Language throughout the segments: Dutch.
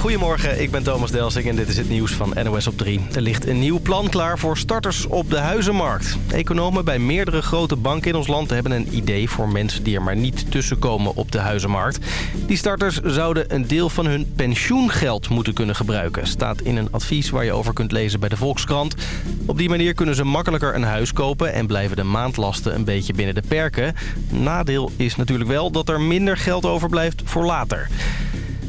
Goedemorgen, ik ben Thomas Delsing en dit is het nieuws van NOS op 3. Er ligt een nieuw plan klaar voor starters op de huizenmarkt. Economen bij meerdere grote banken in ons land hebben een idee voor mensen die er maar niet tussenkomen op de huizenmarkt. Die starters zouden een deel van hun pensioengeld moeten kunnen gebruiken. Staat in een advies waar je over kunt lezen bij de Volkskrant. Op die manier kunnen ze makkelijker een huis kopen en blijven de maandlasten een beetje binnen de perken. Nadeel is natuurlijk wel dat er minder geld overblijft voor later.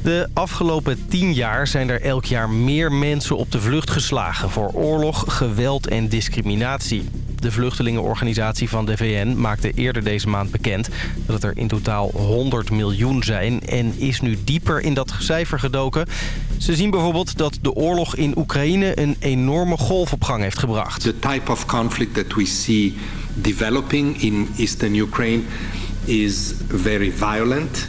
De afgelopen tien jaar zijn er elk jaar meer mensen op de vlucht geslagen... voor oorlog, geweld en discriminatie. De vluchtelingenorganisatie van de VN maakte eerder deze maand bekend... dat het er in totaal 100 miljoen zijn en is nu dieper in dat cijfer gedoken. Ze zien bijvoorbeeld dat de oorlog in Oekraïne een enorme golf op gang heeft gebracht. The type of conflict that we see developing in eastern Ukraine is very violent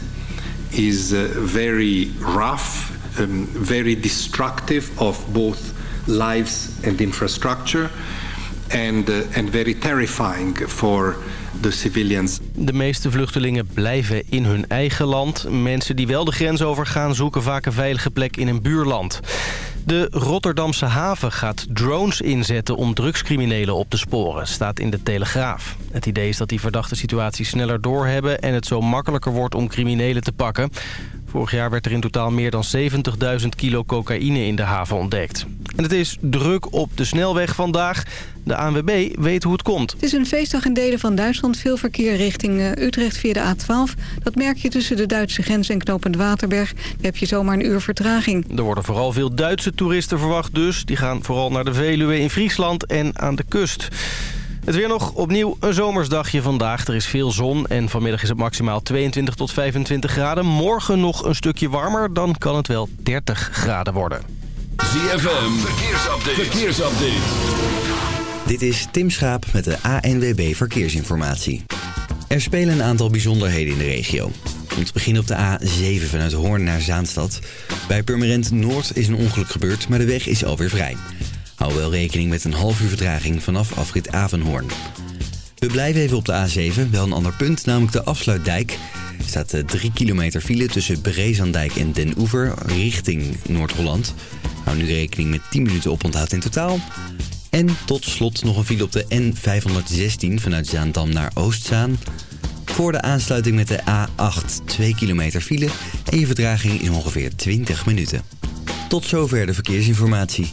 is uh, very rough, um, very destructive of both lives and infrastructure, and, uh, and very terrifying for the civilians. De meeste vluchtelingen blijven in hun eigen land. Mensen die wel de grens overgaan zoeken vaak een veilige plek in een buurland. De Rotterdamse haven gaat drones inzetten om drugscriminelen op te sporen, staat in de Telegraaf. Het idee is dat die verdachte situaties sneller doorhebben en het zo makkelijker wordt om criminelen te pakken. Vorig jaar werd er in totaal meer dan 70.000 kilo cocaïne in de haven ontdekt. En het is druk op de snelweg vandaag. De ANWB weet hoe het komt. Het is een feestdag in delen van Duitsland. Veel verkeer richting eh, Utrecht via de A12. Dat merk je tussen de Duitse grens en knopend Waterberg. Daar heb je zomaar een uur vertraging. Er worden vooral veel Duitse toeristen verwacht dus. Die gaan vooral naar de Veluwe in Friesland en aan de kust. Het weer nog opnieuw een zomersdagje vandaag. Er is veel zon en vanmiddag is het maximaal 22 tot 25 graden. Morgen nog een stukje warmer, dan kan het wel 30 graden worden. ZFM, verkeersupdate. verkeersupdate. Dit is Tim Schaap met de ANWB Verkeersinformatie. Er spelen een aantal bijzonderheden in de regio. Om te beginnen op de A7 vanuit Hoorn naar Zaanstad. Bij Purmerend Noord is een ongeluk gebeurd, maar de weg is alweer vrij. Hou wel rekening met een half uur vertraging vanaf afrit Avenhoorn. We blijven even op de A7, wel een ander punt, namelijk de afsluitdijk. Er staat 3 eh, kilometer file tussen Brezandijk en Den Oever richting Noord-Holland. Hou nu rekening met 10 minuten oponthoud in totaal. En tot slot nog een file op de N516 vanuit Zaandam naar Oostzaan. Voor de aansluiting met de A8 2 kilometer file en je vertraging is ongeveer 20 minuten. Tot zover de verkeersinformatie.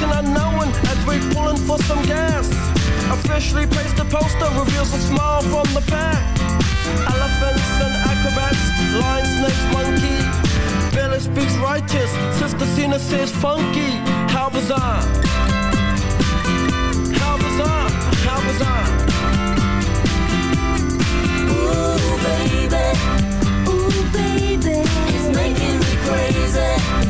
Destination unknown as we're pulling for some gas. Officially placed a poster reveals a smile from the pack. Elephants and acrobats, lion, snakes, monkey. Billy speaks righteous, Sister Cena says funky. How bizarre! How bizarre! How bizarre! Ooh, baby. Ooh, baby. It's making me crazy.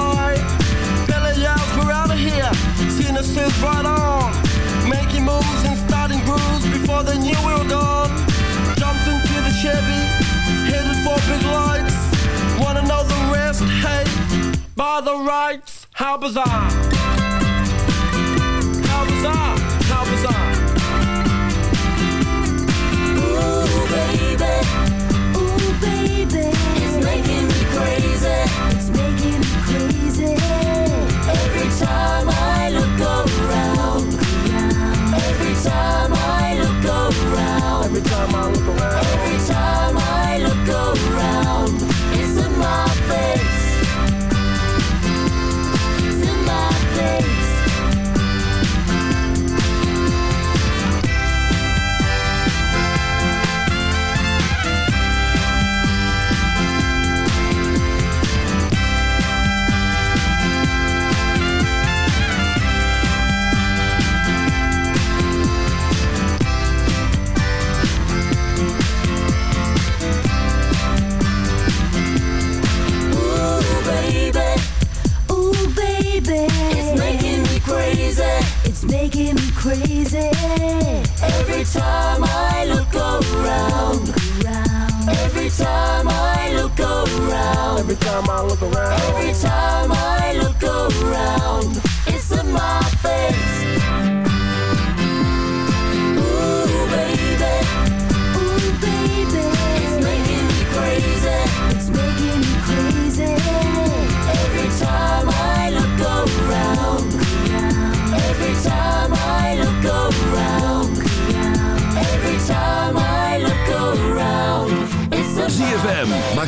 Says right on. Making moves and starting grooves before they knew we were gone. Jumped into the Chevy, headed for big lights. Wanna know the rest? Hey, by the rights. How bizarre, how bizarre.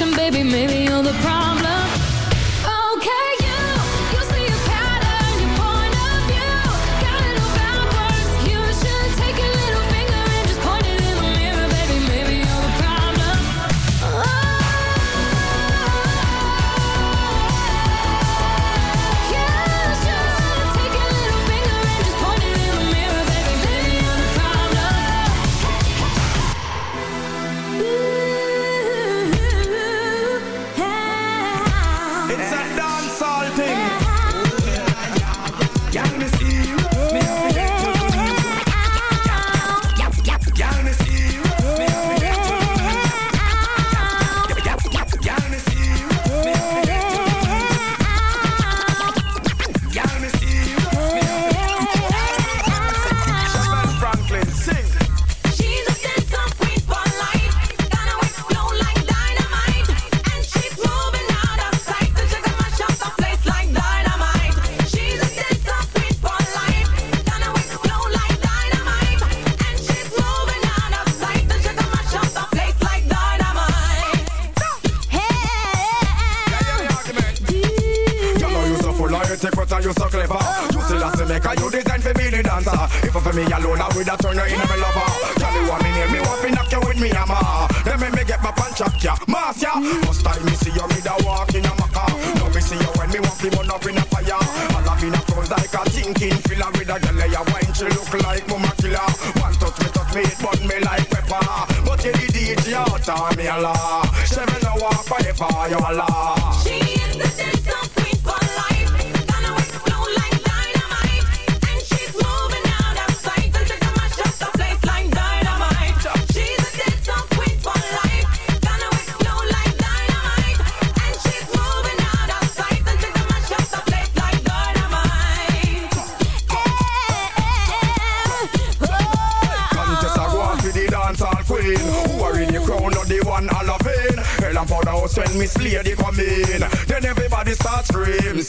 Baby, maybe you're the problem. She me know what forever house when Miss Lady come in. Then everybody starts screaming,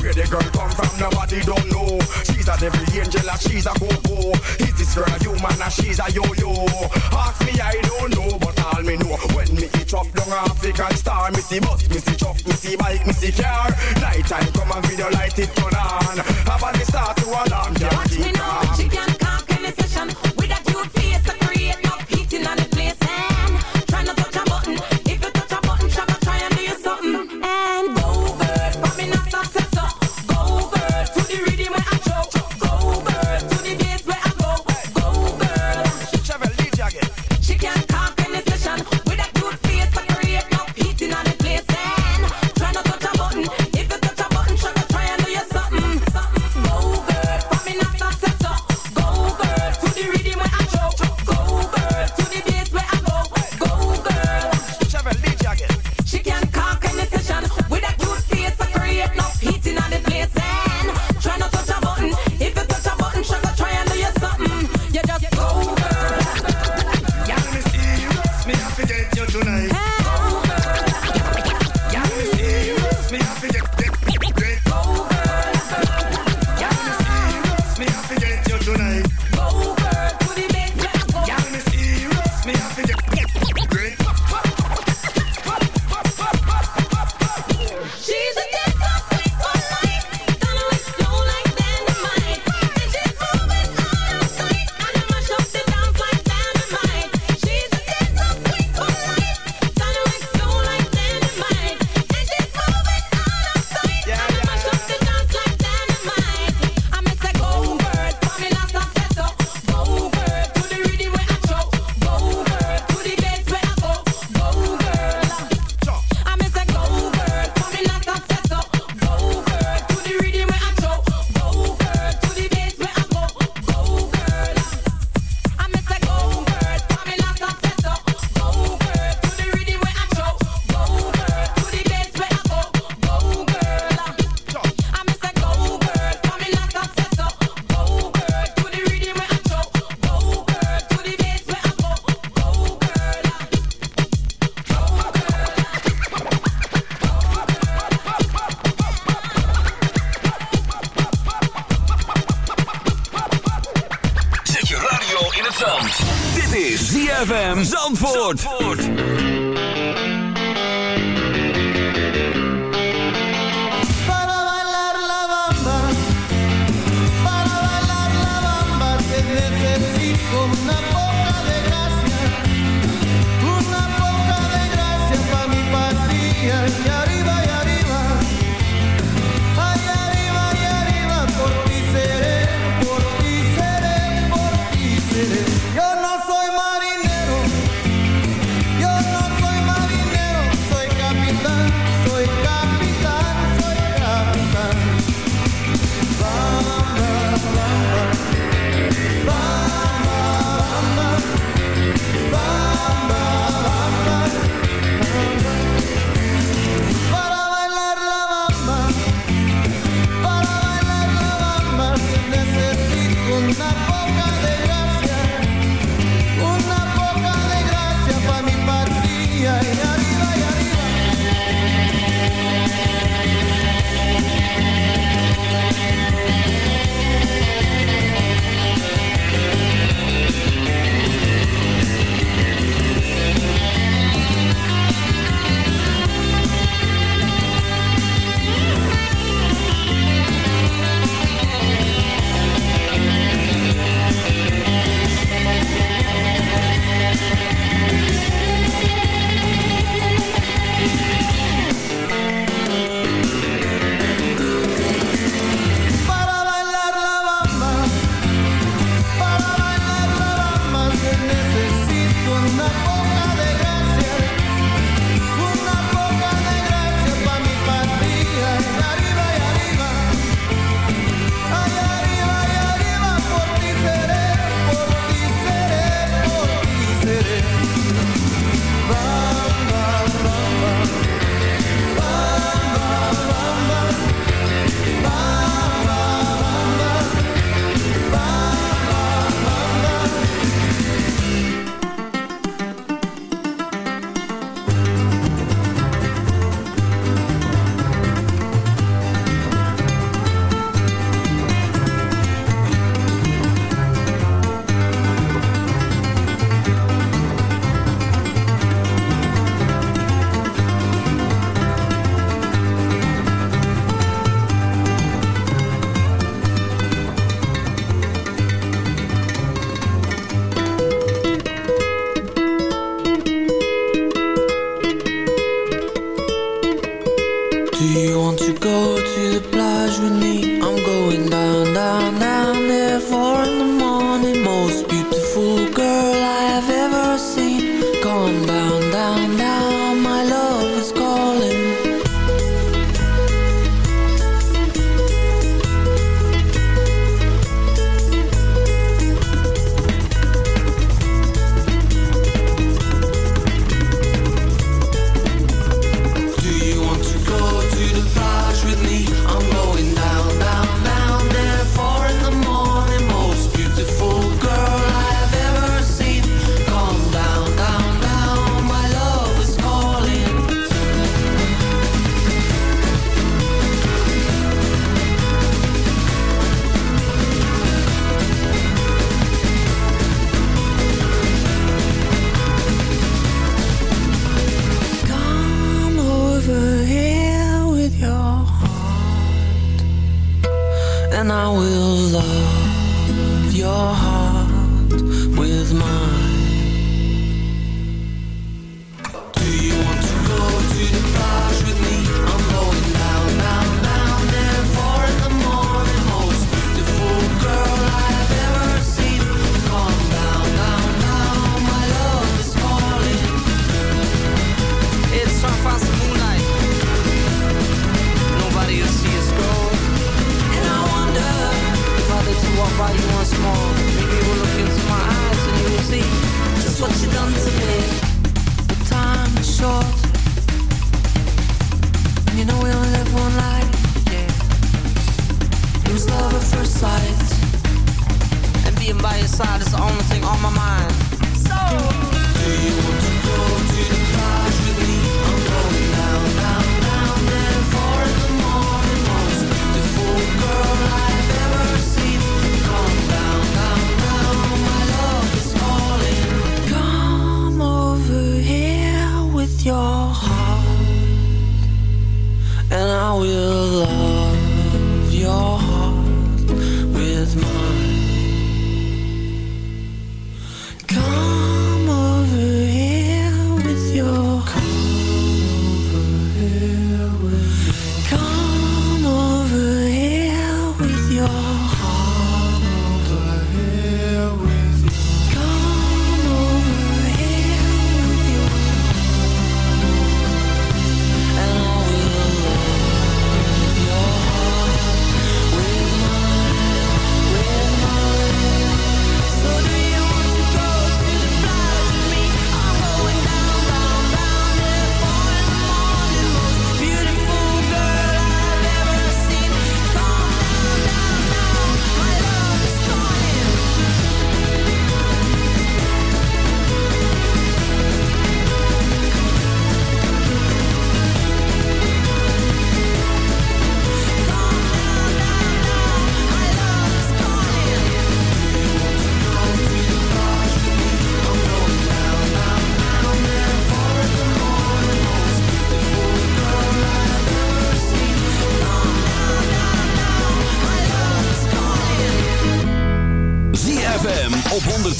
Where the girl come from, nobody don't know. She's a devil angel, and she's a go-go. Is this girl human, and she's a yo-yo? Ask me, I don't know, but all me know. When me eat up down African star, Missy bus, Missy see truck, me bike, Missy car. Night time come and video light it turn on. Have a start to alarm, yeah, Watch me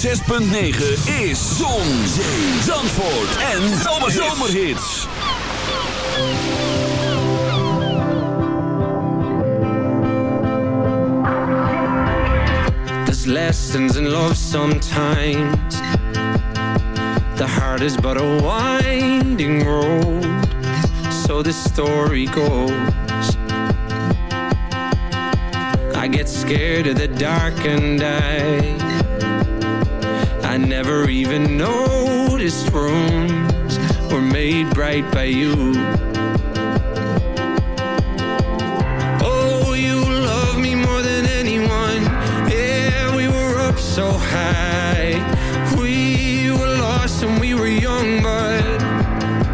6.9 is Zon, Zee, Zandvoort en Zomerhits. There's lessons in love sometimes. The heart is but a winding road. So the story goes. I get scared of the dark and I I never even noticed rooms were made bright by you. Oh, you love me more than anyone. Yeah, we were up so high. We were lost and we were young, but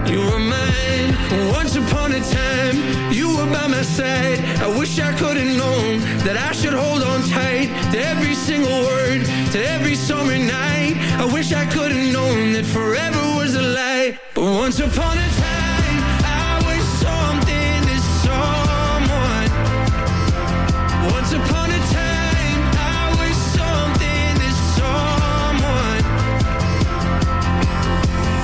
you were mine. Once upon a time, you were by my side. I wish I could have known that I wish I could have known that forever was a lie. But once upon a time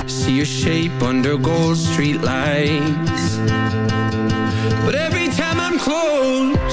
see your shape under gold Street lights, But every time I'm close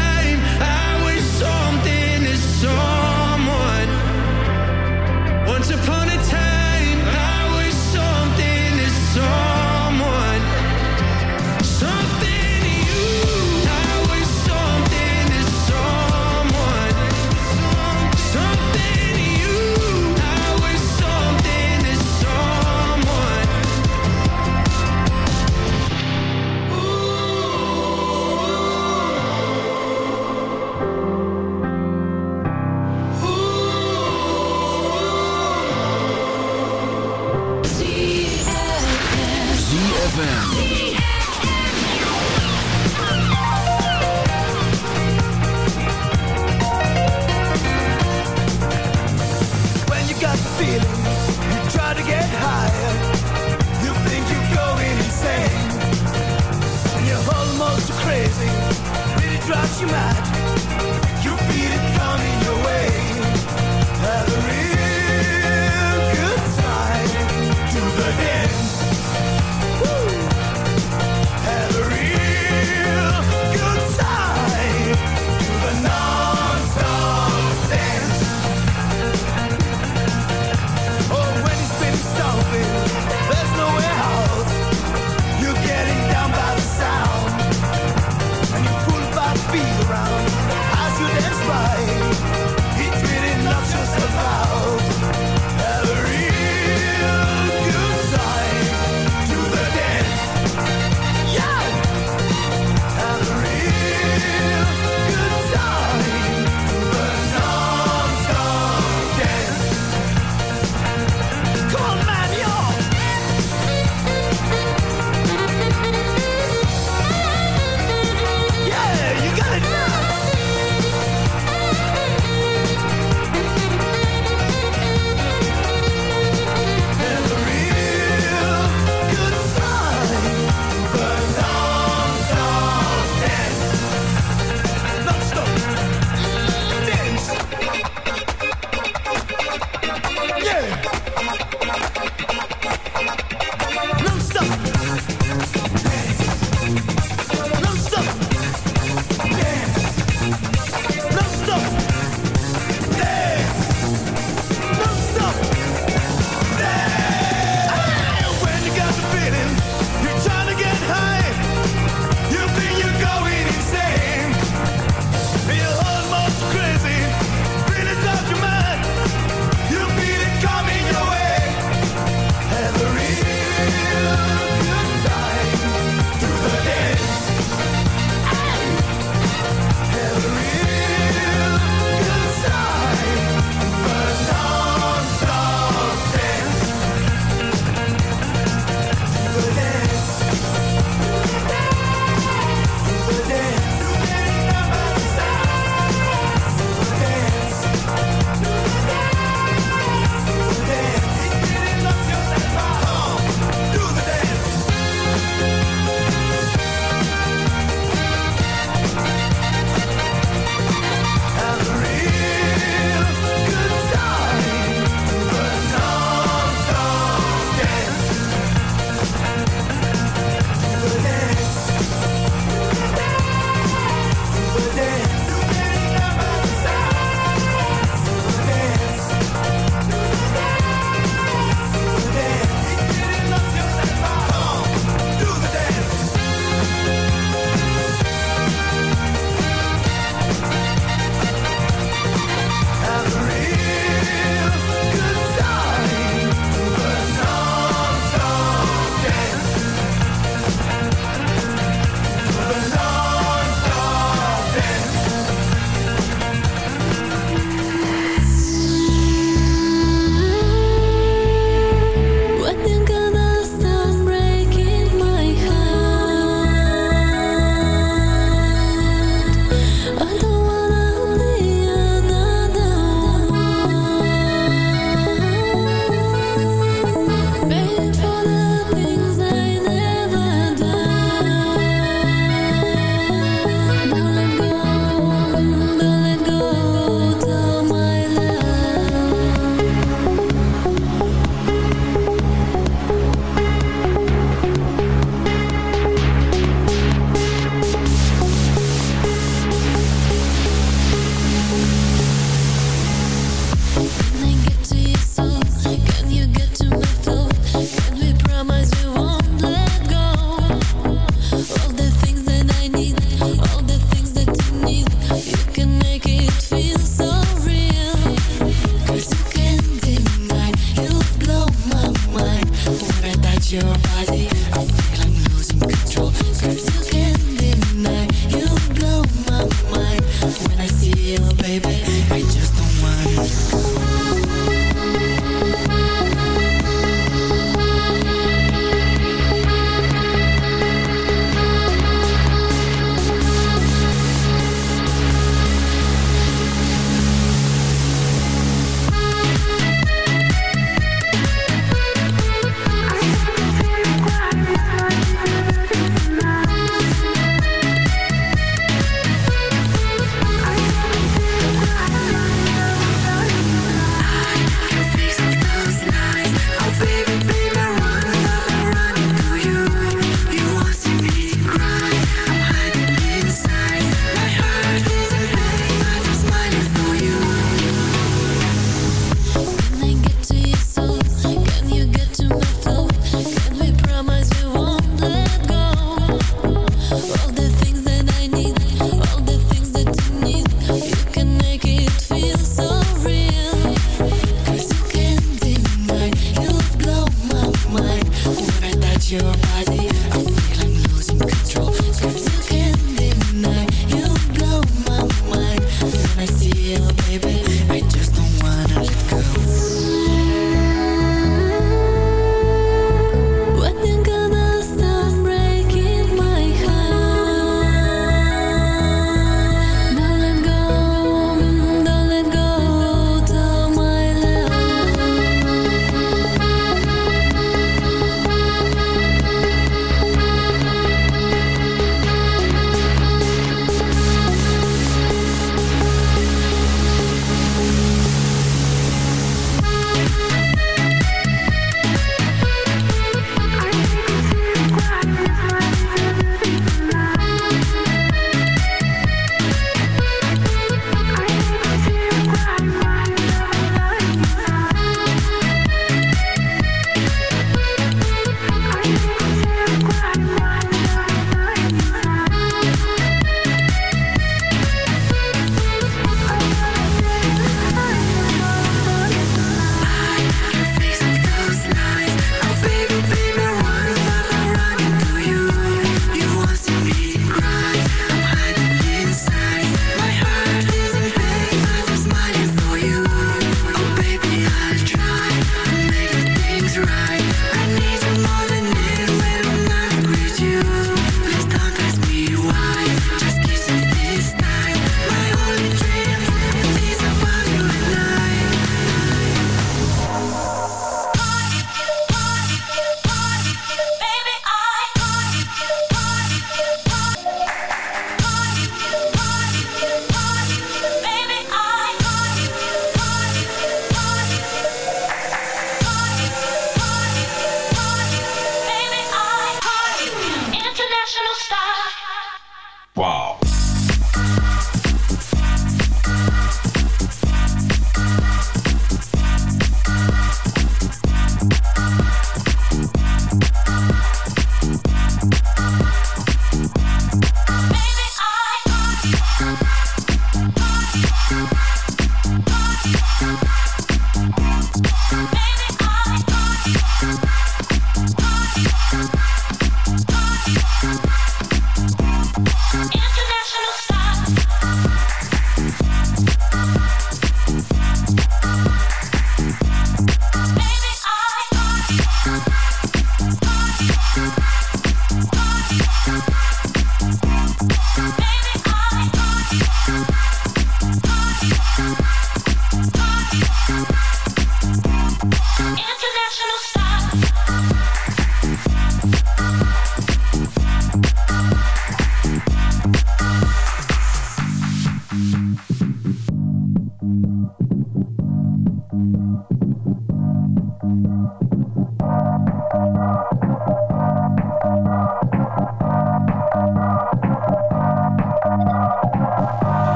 you might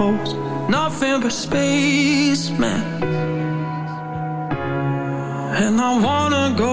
holes, nothing but space, man. And I wanna go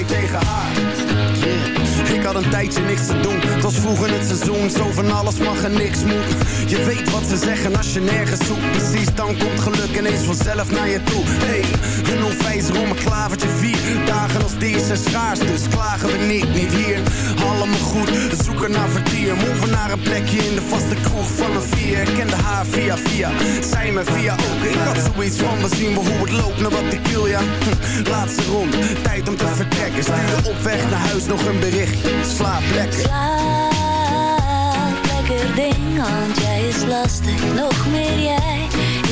Tegen haar. Ik had een tijdje niks te doen. Het was vroeger het seizoen, zo van alles mag en niks moet. Je weet wat ze zeggen als je nergens zoekt. Precies, dan komt geluk ineens vanzelf naar je toe. Hey, een onwijzer om een klavertje vier. Dagen als deze zijn schaars, dus klagen we niet, niet hier. Allemaal goed, zoeken naar vertier. Move naar een plekje in de vaste kroeg van een vier. Ik kende haar via via, zij me via ook. Ik had zoiets van, we zien we hoe het loopt, naar wat ik wil, ja. Hm, laatste ronde, tijd om te vertrekken. Stuurde op weg naar huis nog een berichtje. Slaap lekker. Slaap, lekker ding, want jij is lastig. Nog meer jij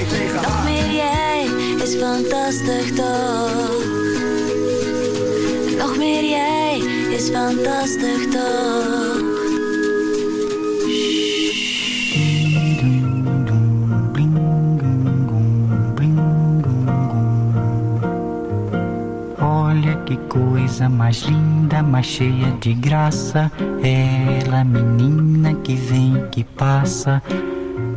zei tegen Nog haar. meer jij is fantastisch toch? Nog meer jij is fantastisch toch? Olha que coisa mais linda, mais cheia de graça. Ela, menina que vem, que passa,